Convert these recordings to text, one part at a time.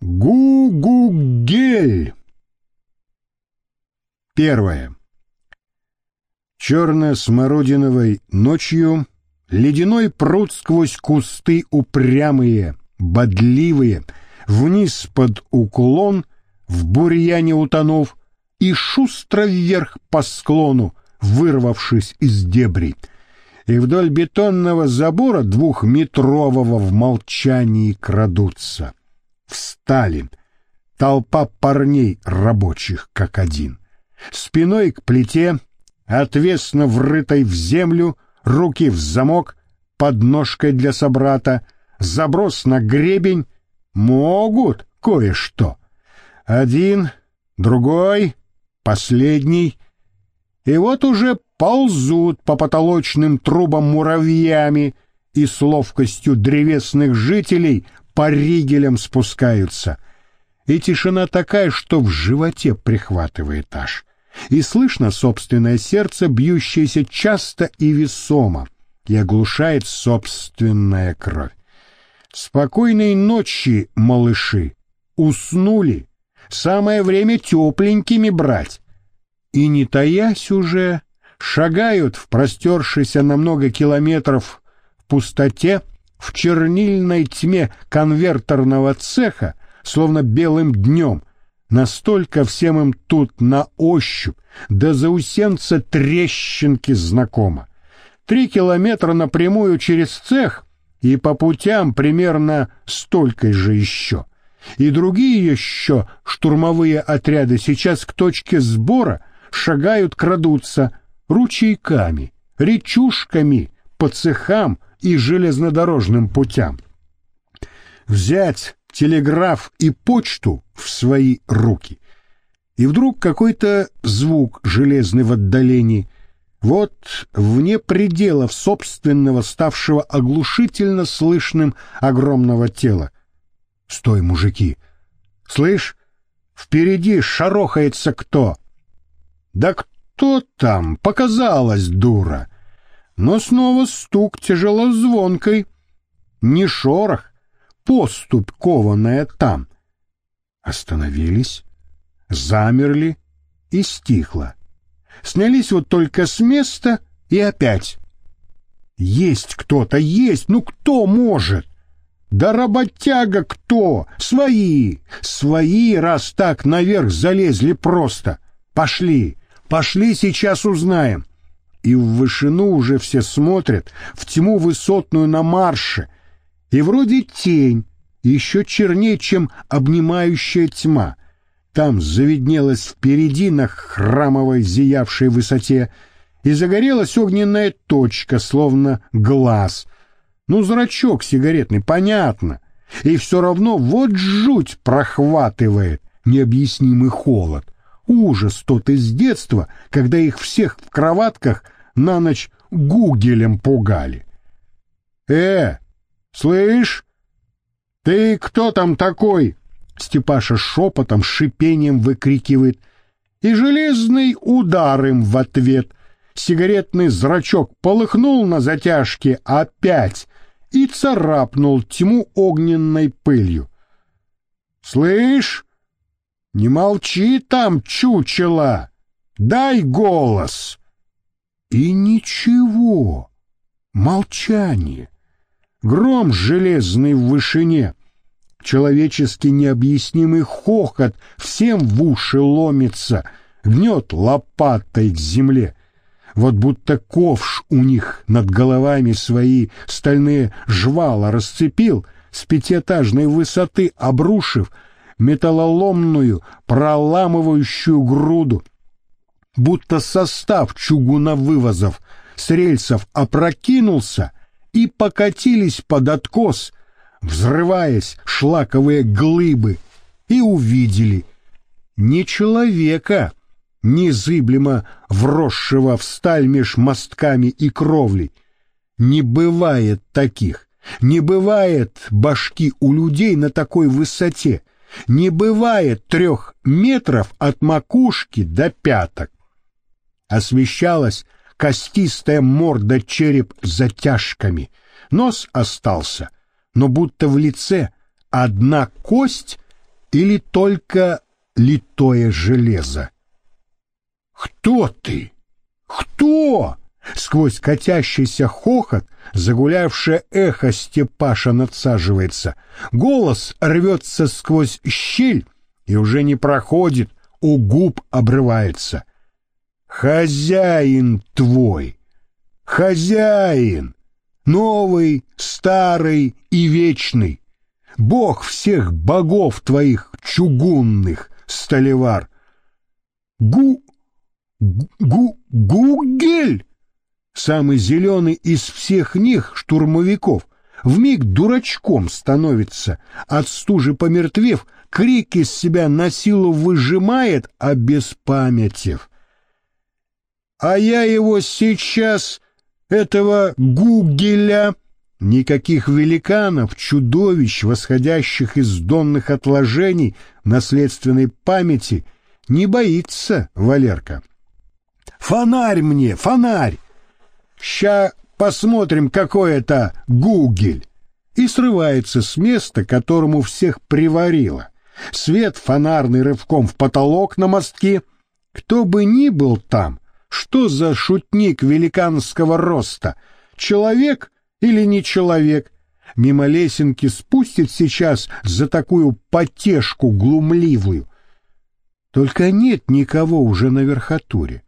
Гу-гу-гель. Первое. Черно-смородиновой ночью ледяной пруд сквозь кусты упрямые, бодливые, вниз под уклон, в бурьяне утонув, и шустро вверх по склону, вырвавшись из дебри. И вдоль бетонного забора двухметрового в молчании крадутся. Встали. Толпа парней рабочих, как один. Спиной к плите, отвесно врытой в землю, руки в замок, подножкой для собрата, заброс на гребень, могут кое-что. Один, другой, последний. И вот уже ползут по потолочным трубам муравьями и с ловкостью древесных жителей по ригелям спускаются. И тишина такая, что в животе прихватывает аж и слышно собственное сердце, бьющееся часто и весомо, и оглушает собственная кровь. Спокойной ночи, малыши, уснули, самое время тепленькими брать. И не таясь уже, шагают в простершейся на много километров в пустоте, в чернильной тьме конвертерного цеха, словно белым днем, Настолько всем им тут на ощупь, до заусенца трещинки знакомо. Три километра напрямую через цех и по путям примерно столько же еще. И другие еще штурмовые отряды сейчас к точке сбора шагают, крадутся ручейками, речушками по цехам и железнодорожным путям. Взять телеграф и почту в свои руки. И вдруг какой-то звук железный в отдалении. Вот вне пределов собственного, ставшего оглушительно слышным огромного тела. Стой, мужики! Слышь, впереди шарохается кто? Да кто там? Показалось, дура! Но снова стук тяжело звонкой. Не шорох, поступь кованая там. Остановились, замерли и стихло. Снялись вот только с места и опять. Есть кто-то, есть, ну кто может? Да работяга кто? Свои, свои, раз так наверх залезли просто. Пошли, пошли, сейчас узнаем. И в вышину уже все смотрят, в тьму высотную на марше — и вроде тень, еще чернее, чем обнимающая тьма. Там завиднелась впереди на храмовой зиявшей высоте, и загорелась огненная точка, словно глаз. Ну, зрачок сигаретный, понятно. И все равно вот жуть прохватывает, необъяснимый холод. Ужас тот из детства, когда их всех в кроватках на ночь гугелем пугали. «Э, «Слышь, ты кто там такой?» Степаша шепотом, шипением выкрикивает. И железный удар им в ответ. Сигаретный зрачок полыхнул на затяжке опять и царапнул тьму огненной пылью. «Слышь, не молчи там, чучело! Дай голос!» И ничего, молчание. Гром железный в вышине, человечески необъяснимый хохот всем в уши ломится, гнет лопатой к земле. Вот будто ковш у них над головами свои стальные жвала расцепил, с пятиэтажной высоты обрушив металлоломную, проламывающую груду, будто состав чугуновывозов с рельсов опрокинулся — и покатились под откос, взрываясь шлаковые глыбы, и увидели не человека, незыблемо вросшего в сталь меж мостками и кровлей. Не бывает таких, не бывает башки у людей на такой высоте, не бывает трех метров от макушки до пяток. Освещалась костистая морда, череп затяжками. Нос остался, но будто в лице одна кость или только литое железо? «Кто ты? Кто?» Сквозь катящийся хохот загулявшее эхо Степаша надсаживается. Голос рвется сквозь щель и уже не проходит, у губ обрывается. «Хозяин твой! Хозяин! Новый, старый и вечный! Бог всех богов твоих чугунных, столевар! Гу... гу... гугель!» Самый зеленый из всех них, штурмовиков, вмиг дурачком становится, от стужи помертвев, крики с себя на силу выжимает, а без памятев. А я его сейчас, этого Гугеля, никаких великанов, чудовищ, восходящих из донных отложений наследственной памяти, не боится Валерка. «Фонарь мне, фонарь!» Ща посмотрим, какой это Гугель. И срывается с места, которому всех приварило. Свет фонарный рывком в потолок на мостке. Кто бы ни был там, что за шутник великанского роста, человек или не человек, мимо лесенки спустит сейчас за такую потешку глумливую. Только нет никого уже на верхотуре.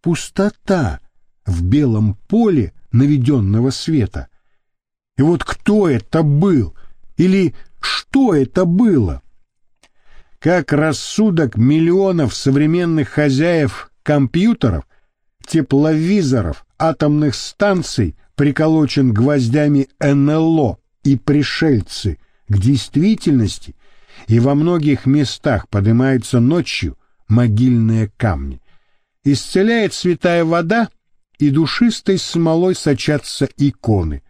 Пустота в белом поле наведенного света. И вот кто это был? Или что это было? Как рассудок миллионов современных хозяев компьютеров, тепловизоров, атомных станций приколочен гвоздями НЛО и пришельцы к действительности, и во многих местах поднимаются ночью могильные камни. Исцеляет святая вода — и душистой смолой сочатся иконы.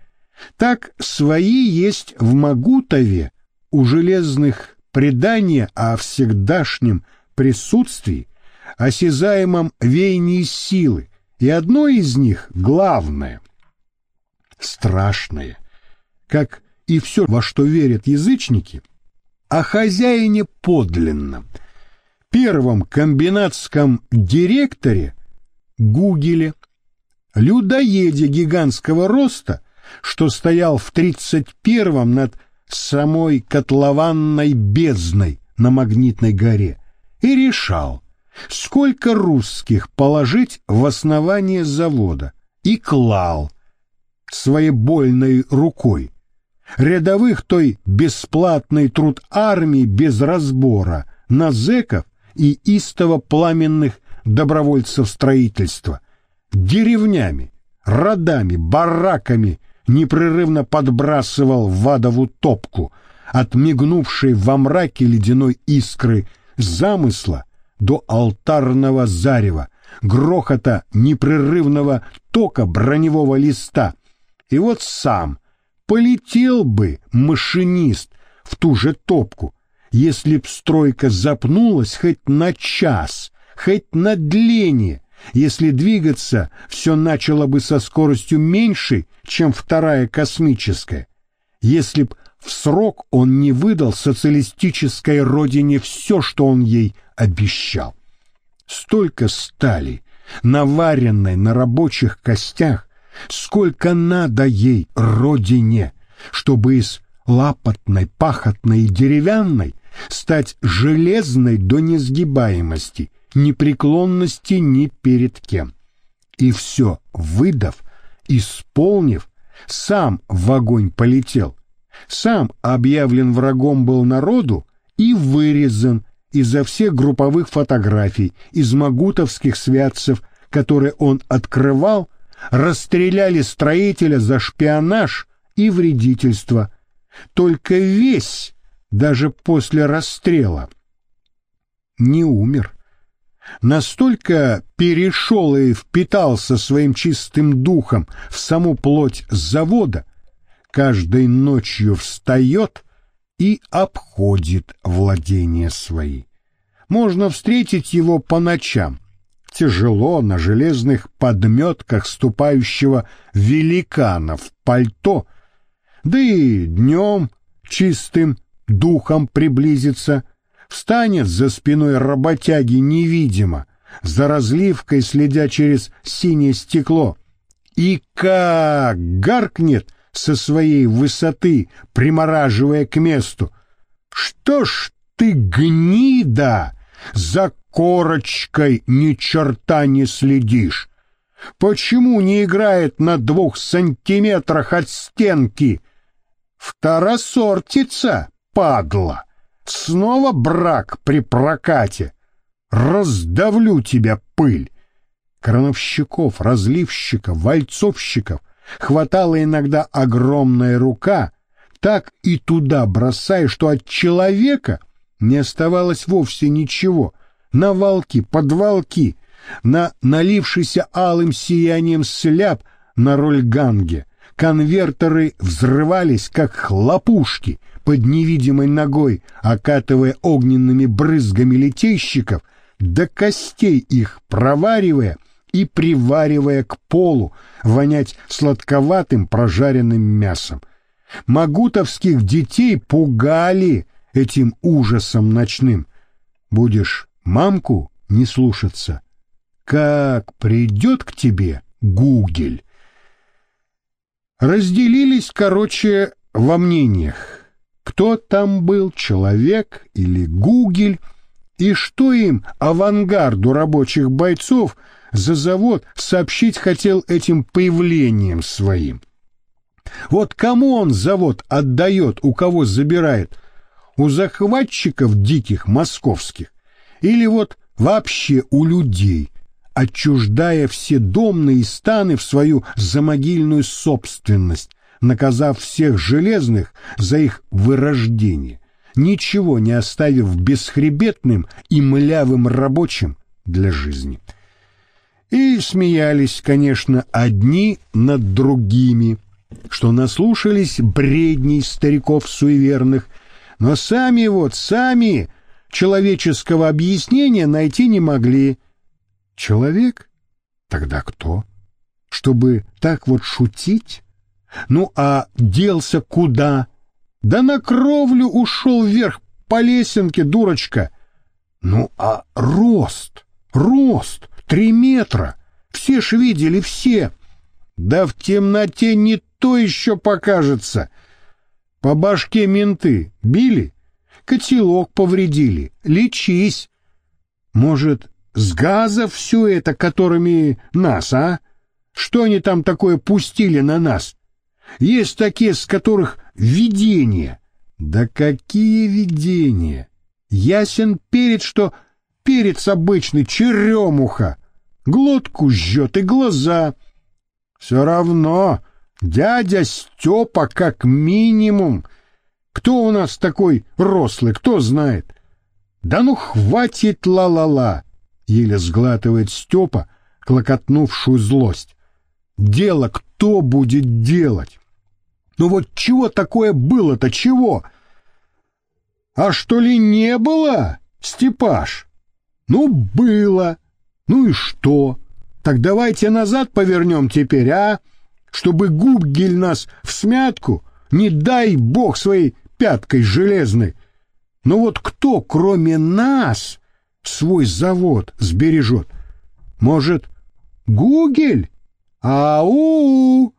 Так свои есть в Магутове у железных предания о всегдашнем присутствии, осязаемом веянии силы, и одно из них главное — страшное, как и все, во что верят язычники, о хозяине подлинном, первом комбинатском директоре Гугеле, людоеде гигантского роста, что стоял в тридцать первом над самой котлованной бездной на Магнитной горе, и решал, сколько русских положить в основание завода, и клал своебольной рукой. Рядовых той бесплатный труд армии без разбора на зэков и истово пламенных добровольцев строительства – деревнями, родами, бараками непрерывно подбрасывал в адову топку, от мигнувшей во мраке ледяной искры замысла до алтарного зарева, грохота непрерывного тока броневого листа. И вот сам полетел бы машинист в ту же топку, если б стройка запнулась хоть на час, хоть на дление, если двигаться, все начало бы со скоростью меньшей, чем вторая космическая. Если б в срок он не выдал социалистической родине все, что он ей обещал. Столько стали, наваренной на рабочих костях, сколько надо ей, родине, чтобы из лапотной, пахотной и деревянной стать железной до несгибаемости — непреклонности ни перед кем. И все, выдав, исполнив, сам в огонь полетел, сам объявлен врагом был народу и вырезан изо всех групповых фотографий, из магутовских святцев, которые он открывал, расстреляли строителя за шпионаж и вредительство. Только весь, даже после расстрела, не умер настолько перешел и впитался своим чистым духом в саму плоть завода, каждой ночью встает и обходит владения свои. Можно встретить его по ночам, тяжело на железных подметках ступающего великана в пальто, да и днем чистым духом приблизиться, встанет за спиной работяги невидимо, за разливкой следя через синее стекло, и как гаркнет со своей высоты, примораживая к месту. Что ж ты, гнида, за корочкой ни черта не следишь? Почему не играет на двух сантиметрах от стенки? Второсортица, падла. Снова брак при прокате. Раздавлю тебя, пыль. Крановщиков, разливщиков, вальцовщиков хватала иногда огромная рука, так и туда бросая, что от человека не оставалось вовсе ничего. На волки, под волки, на налившийся алым сиянием сляп на роль ганге. Конвертеры взрывались, как хлопушки, под невидимой ногой, окатывая огненными брызгами летейщиков, до костей их проваривая и приваривая к полу, вонять сладковатым прожаренным мясом. Магутовских детей пугали этим ужасом ночным. Будешь мамку не слушаться, как придет к тебе Гугель. Разделились, короче, во мнениях, кто там был, человек или Гугель, и что им, авангарду рабочих бойцов, за завод сообщить хотел этим появлением своим. Вот кому он завод отдает, у кого забирает? У захватчиков диких московских? Или вот вообще у людей, отчуждая все домные станы в свою замогильную собственность, наказав всех железных за их вырождение, ничего не оставив бесхребетным и млявым рабочим для жизни. И смеялись, конечно, одни над другими, что наслушались бредней стариков суеверных, но сами вот, сами человеческого объяснения найти не могли. Человек? Тогда кто? Чтобы так вот шутить? Ну а делся куда? Да на кровлю ушел вверх по лесенке, дурочка. Ну а рост, рост, три метра. Все ж видели, все. Да в темноте не то еще покажется. По башке менты били, котелок повредили, лечись. Может, с газа все это, которыми нас, а? Что они там такое пустили на нас? Есть такие, с которых видения. Да какие видения? Ясен перед, что перец обычный, черемуха. Глотку жжет и глаза. Все равно дядя Степа как минимум. Кто у нас такой рослый, кто знает? Да ну хватит ла-ла-ла еле сглатывает Степа клокотнувшую злость. Дело кто будет делать? Ну вот чего такое было-то, чего? А что ли не было, Степаш? Ну, было. Ну и что? Так давайте назад повернем теперь, а? Чтобы Губгель нас в смятку, не дай бог своей пяткой железной. Ну вот кто, кроме нас, свой завод сбережет. Может, Гугель? Ау!